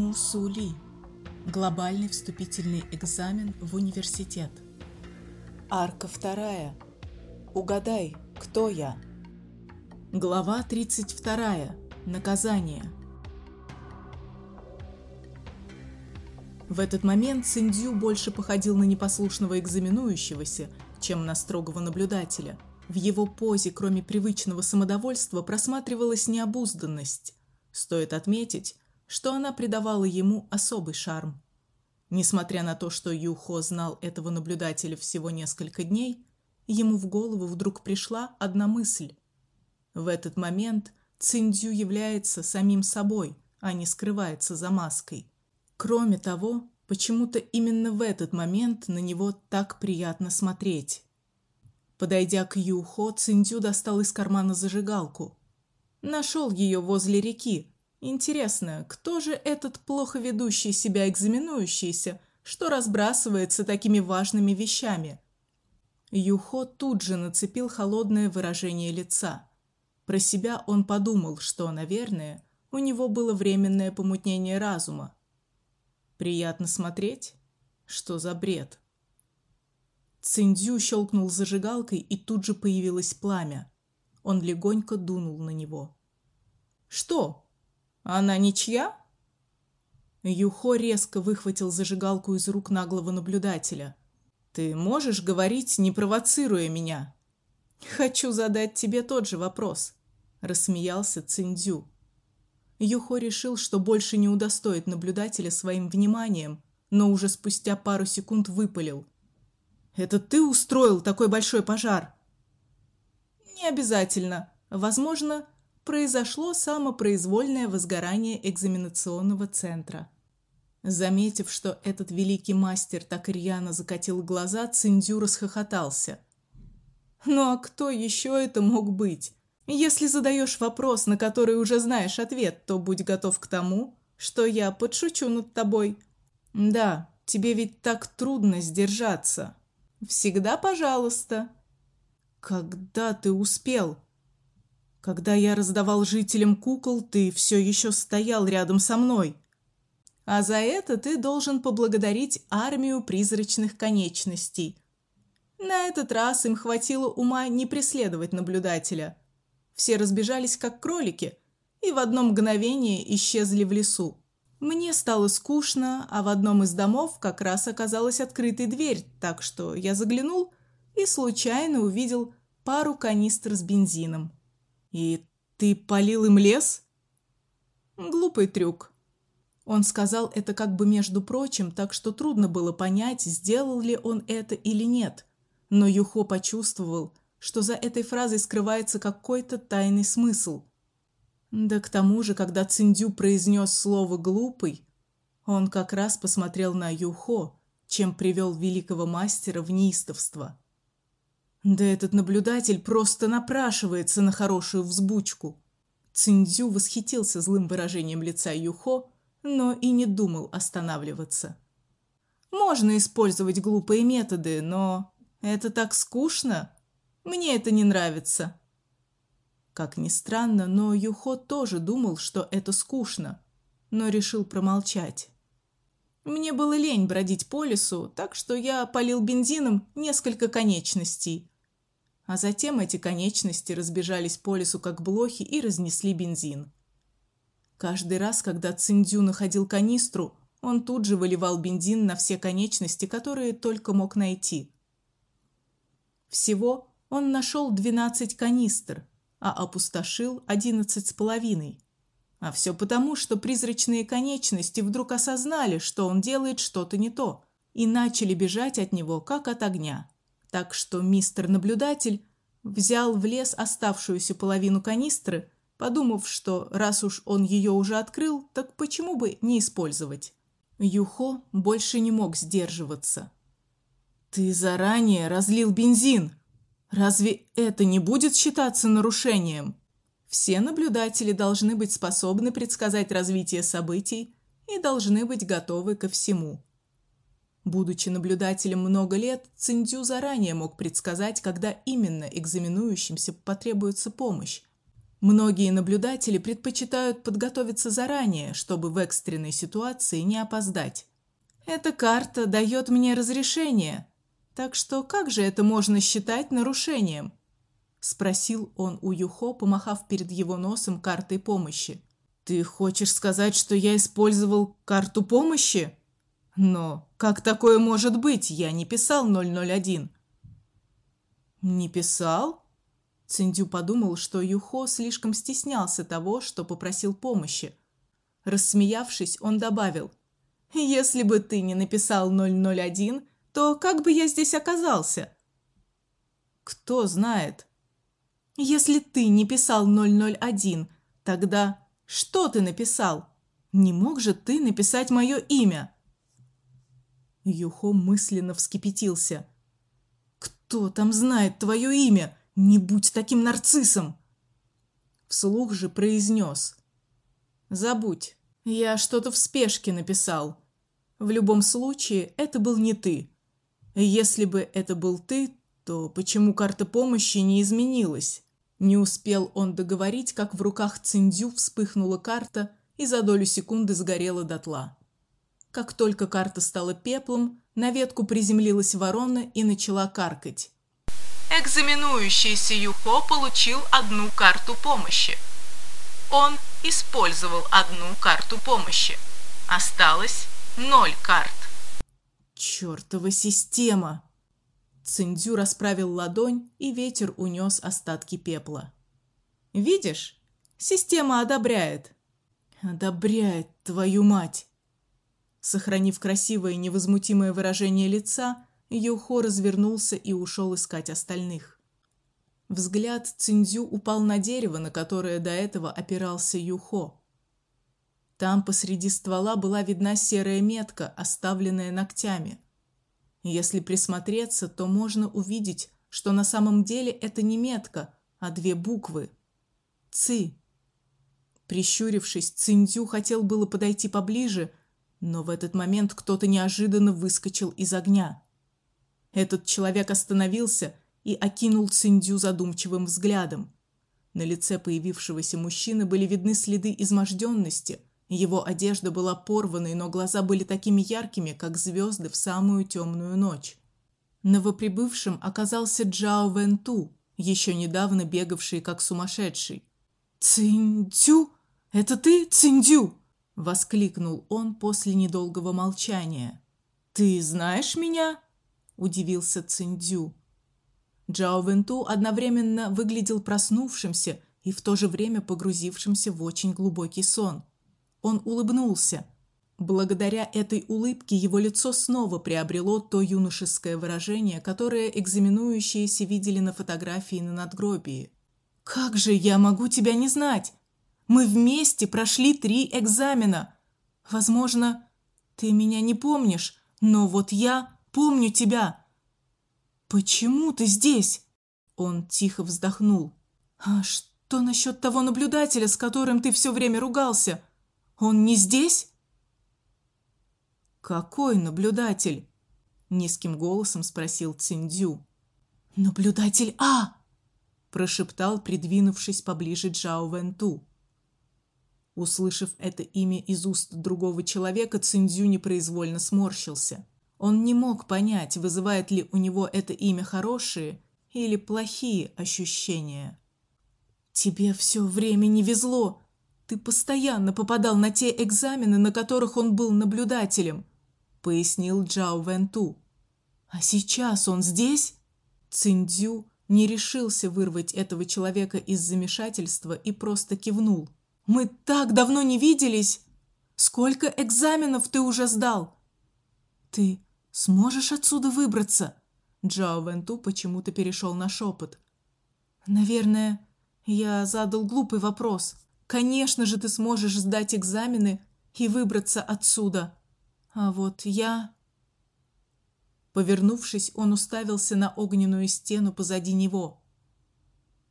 Мусули. Глобальный вступительный экзамен в университет. Арка вторая. Угадай, кто я? Глава 32. Наказание. В этот момент Циндзю больше походил на непослушного экзаменующегося, чем на строгого наблюдателя. В его позе, кроме привычного самодовольства, просматривалась необузданность. Стоит отметить, что она придавала ему особый шарм. Несмотря на то, что Юхо знал этого наблюдателя всего несколько дней, ему в голову вдруг пришла одна мысль. В этот момент Циндзю является самим собой, а не скрывается за маской. Кроме того, почему-то именно в этот момент на него так приятно смотреть. Подойдя к Юхо, Циндзю достал из кармана зажигалку. Нашел ее возле реки, Интересно, кто же этот плохо ведущий себя экзаменующийся, что разбрасывается такими важными вещами? Юхо тут же нацепил холодное выражение лица. Про себя он подумал, что, наверное, у него было временное помутнение разума. Приятно смотреть? Что за бред? Циндзю щелкнул зажигалкой, и тут же появилось пламя. Он легонько дунул на него. Что? Она ничья? Юхо резко выхватил зажигалку из рук наглого наблюдателя. Ты можешь говорить, не провоцируя меня? Хочу задать тебе тот же вопрос, рассмеялся Циндзю. Юхо решил, что больше не удостоит наблюдателя своим вниманием, но уже спустя пару секунд выпалил: "Это ты устроил такой большой пожар?" Не обязательно. Возможно, произошло самопроизвольное возгорание экзаменационного центра. Заметив, что этот великий мастер так рьяно закатил глаза, Циндзю расхохотался. Ну а кто еще это мог быть? Если задаешь вопрос, на который уже знаешь ответ, то будь готов к тому, что я подшучу над тобой. Да, тебе ведь так трудно сдержаться. Всегда, пожалуйста. Когда ты успел? Когда я раздавал жителям кукол, ты все еще стоял рядом со мной. А за это ты должен поблагодарить армию призрачных конечностей. На этот раз им хватило ума не преследовать наблюдателя. Все разбежались как кролики и в одно мгновение исчезли в лесу. Мне стало скучно, а в одном из домов как раз оказалась открытой дверь, так что я заглянул и случайно увидел пару канистр с бензином. И ты полил им лес? Глупый трюк. Он сказал это как бы между прочим, так что трудно было понять, сделал ли он это или нет. Но Юхо почувствовал, что за этой фразой скрывается какой-то тайный смысл. Да к тому же, когда Циндю произнес слово глупый, он как раз посмотрел на Юхо, чем привел великого мастера в неистовство. Да этот наблюдатель просто напрашивается на хорошую взбучку. Циндзю восхитился злым выражением лица Юхо, но и не думал останавливаться. Можно использовать глупые методы, но это так скучно. Мне это не нравится. Как ни странно, но Юхо тоже думал, что это скучно, но решил промолчать. Мне было лень бродить по лесу, так что я полил бензином несколько конечностей а затем эти конечности разбежались по лесу как блохи и разнесли бензин. Каждый раз, когда Циндю находил канистру, он тут же выливал бензин на все конечности, которые только мог найти. Всего он нашел 12 канистр, а опустошил одиннадцать с половиной. А все потому, что призрачные конечности вдруг осознали, что он делает что-то не то, и начали бежать от него как от огня. Так что мистер наблюдатель взял в лес оставшуюся половину канистры, подумав, что раз уж он ее уже открыл, так почему бы не использовать? Юхо больше не мог сдерживаться. Ты заранее разлил бензин. Разве это не будет считаться нарушением? Все наблюдатели должны быть способны предсказать развитие событий и должны быть готовы ко всему. Будучи наблюдателем много лет, Циндзю заранее мог предсказать, когда именно экзаменующимся потребуется помощь. Многие наблюдатели предпочитают подготовиться заранее, чтобы в экстренной ситуации не опоздать. Эта карта дает мне разрешение. Так что как же это можно считать нарушением? спросил он у Юхо, помахав перед его носом картой помощи. Ты хочешь сказать, что я использовал карту помощи? Но как такое может быть? Я не писал 001. Не писал? Циндю подумал, что Юхо слишком стеснялся того, что попросил помощи. Рассмеявшись, он добавил: "Если бы ты не написал 001, то как бы я здесь оказался?" Кто знает? Если ты не писал 001, тогда что ты написал? Не мог же ты написать мое имя? Юхо мысленно вскипятился. Кто там знает твое имя? Не будь таким нарциссом. Вслух же произнес. Забудь. Я что-то в спешке написал. В любом случае, это был не ты. Если бы это был ты, то почему карта помощи не изменилась? Не успел он договорить, как в руках Циндю вспыхнула карта и за долю секунды сгорела дотла. Как только карта стала пеплом, на ветку приземлилась ворона и начала каркать. Экзаменующийся Юхо получил одну карту помощи. Он использовал одну карту помощи. Осталось ноль карт. Чёртова система! Циндзю расправил ладонь, и ветер унес остатки пепла. Видишь? Система одобряет. Одобряет твою мать. Сохранив красивое невозмутимое выражение лица, Юхо развернулся и ушел искать остальных. Взгляд Циндзю упал на дерево, на которое до этого опирался Юхо. Там посреди ствола была видна серая метка, оставленная ногтями. Если присмотреться, то можно увидеть, что на самом деле это не метка, а две буквы Ци. Прищурившись, Циндзю хотел было подойти поближе, но в этот момент кто-то неожиданно выскочил из огня. Этот человек остановился и окинул Циндзю задумчивым взглядом. На лице появившегося мужчины были видны следы изможденности, его одежда была порванной, но глаза были такими яркими, как звезды в самую темную ночь. Новоприбывшим оказался Джао Венту, еще недавно бегавший как сумасшедший. "Циндзю, это ты, Циндзю?" Воскликнул он после недолгого молчания. "Ты знаешь меня?" удивился Циндзю. Джао Венту одновременно выглядел проснувшимся и в то же время погрузившимся в очень глубокий сон. Он улыбнулся. Благодаря этой улыбке его лицо снова приобрело то юношеское выражение, которое экзаменующиеся видели на фотографии на надгробии. Как же я могу тебя не знать? Мы вместе прошли три экзамена. Возможно, ты меня не помнишь, но вот я помню тебя. Почему ты здесь? Он тихо вздохнул. А что насчет того наблюдателя, с которым ты все время ругался? Он не здесь? Какой наблюдатель? низким голосом спросил Циндю. Наблюдатель А, прошептал, придвинувшись поближе Джао Венту. Услышав это имя из уст другого человека, Циндю непроизвольно сморщился. Он не мог понять, вызывает ли у него это имя хорошие или плохие ощущения. Тебе все время не везло, ты постоянно попадал на те экзамены, на которых он был наблюдателем, пояснил Джао Венту. А сейчас он здесь? Циндзю не решился вырвать этого человека из замешательства и просто кивнул. Мы так давно не виделись. Сколько экзаменов ты уже сдал? Ты сможешь отсюда выбраться? Джао Венту почему-то перешел на шепот. Наверное, я задал глупый вопрос. Конечно же, ты сможешь сдать экзамены и выбраться отсюда. А вот я Повернувшись, он уставился на огненную стену позади него.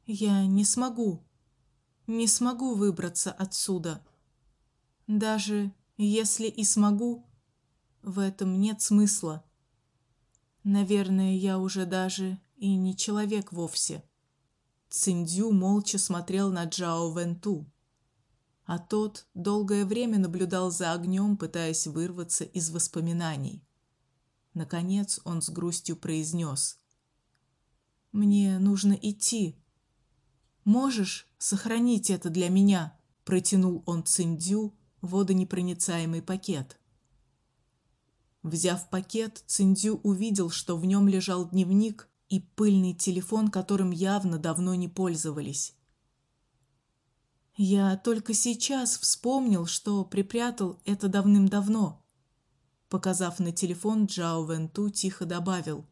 Я не смогу. Не смогу выбраться отсюда. Даже если и смогу, в этом нет смысла. Наверное, я уже даже и не человек вовсе. Циндю молча смотрел на Джао Венту, а тот долгое время наблюдал за огнем, пытаясь вырваться из воспоминаний. Наконец он с грустью произнес. «Мне нужно идти. Можешь сохранить это для меня?» Протянул он Циндю водонепроницаемый пакет. Взяв пакет, Циндю увидел, что в нем лежал дневник и пыльный телефон, которым явно давно не пользовались. Я только сейчас вспомнил, что припрятал это давным-давно. Показав на телефон, Джао Венту тихо добавил: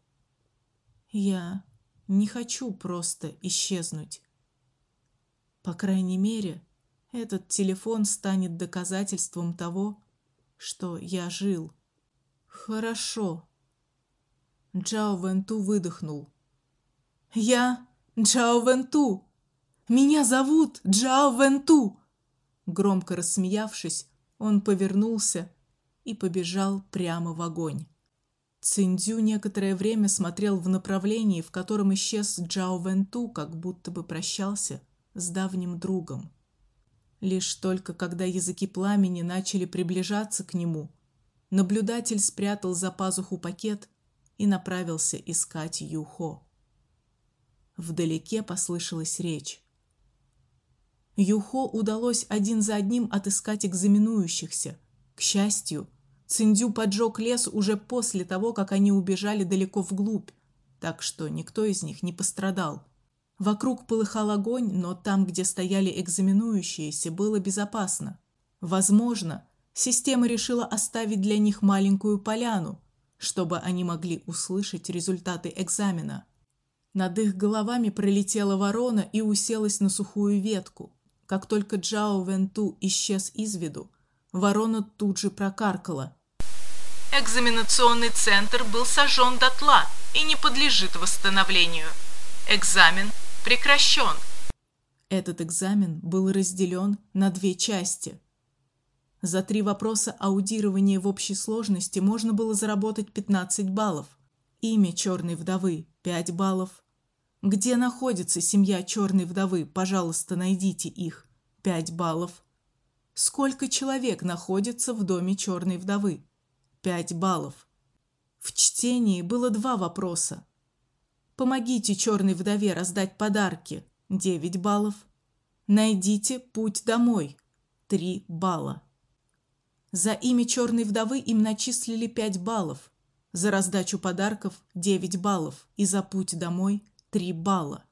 "Я не хочу просто исчезнуть. По крайней мере, этот телефон станет доказательством того, что я жил. Хорошо. Джао Венту выдохнул. Я Джао Венту. Меня зовут Джао Венту!» Громко рассмеявшись, он повернулся и побежал прямо в огонь. Циндю некоторое время смотрел в направлении, в котором исчез Джао Венту, как будто бы прощался с давним другом. Лишь только когда языки пламени начали приближаться к нему, наблюдатель спрятал за пазуху пакет и направился искать Юхо. Вдалеке послышалась речь. Юхо удалось один за одним отыскать экзаменующихся. К счастью, Циндю поджег лес уже после того, как они убежали далеко вглубь, так что никто из них не пострадал. Вокруг полыхал огонь, но там, где стояли экзаменующиеся, было безопасно. Возможно, система решила оставить для них маленькую поляну, чтобы они могли услышать результаты экзамена. Над их головами пролетела ворона и уселась на сухую ветку. Как только Джао Венту исчез из виду, ворона тут же прокаркала. Экзаменационный центр был сожжен дотла и не подлежит восстановлению. Экзамен прекращен. Этот экзамен был разделен на две части. За три вопроса аудирования в общей сложности можно было заработать 15 баллов. Имя черной вдовы 5 баллов, где находится семья черной вдовы? Пожалуйста, найдите их. Пять баллов. Сколько человек находится в доме черной вдовы? Пять баллов. В чтении было два вопроса. Помогите черной вдове раздать подарки. Девять баллов. Найдите путь домой. Три балла. За имя черной вдовы им начислили пять баллов. За раздачу подарков девять баллов и за путь домой Три балла.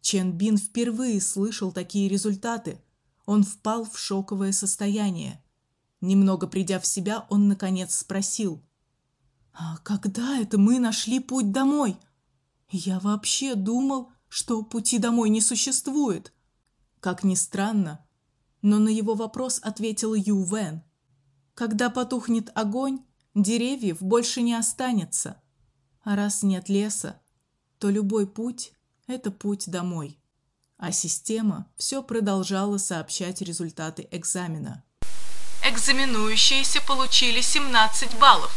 Чен Бин впервые слышал такие результаты. Он впал в шоковое состояние. Немного придя в себя, он наконец спросил: "А когда это мы нашли путь домой? Я вообще думал, что пути домой не существует". Как ни странно, но на его вопрос ответил Ю Вэн. Когда потухнет огонь, деревьев больше не останется. А раз нет леса, то любой путь это путь домой. А система все продолжала сообщать результаты экзамена. Экзаменующиеся получили 17 баллов.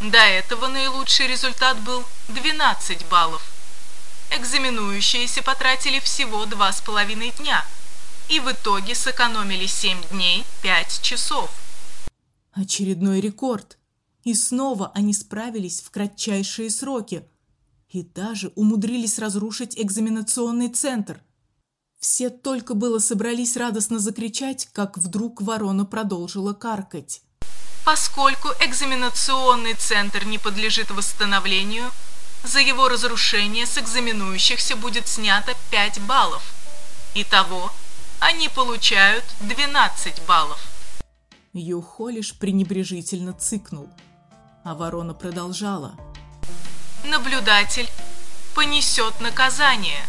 До этого наилучший результат был 12 баллов. Экзаменующиеся потратили всего два с половиной дня и в итоге сэкономили 7 дней 5 часов. Очередной рекорд. И снова они справились в кратчайшие сроки – и даже умудрились разрушить экзаменационный центр. Все только было собрались радостно закричать, как вдруг ворона продолжила каркать. Поскольку экзаменационный центр не подлежит восстановлению, за его разрушение с экзаменующихся будет снято 5 баллов. Итого они получают 12 баллов. Юхо лишь пренебрежительно цыкнул, а ворона продолжала – наблюдатель понесет наказание.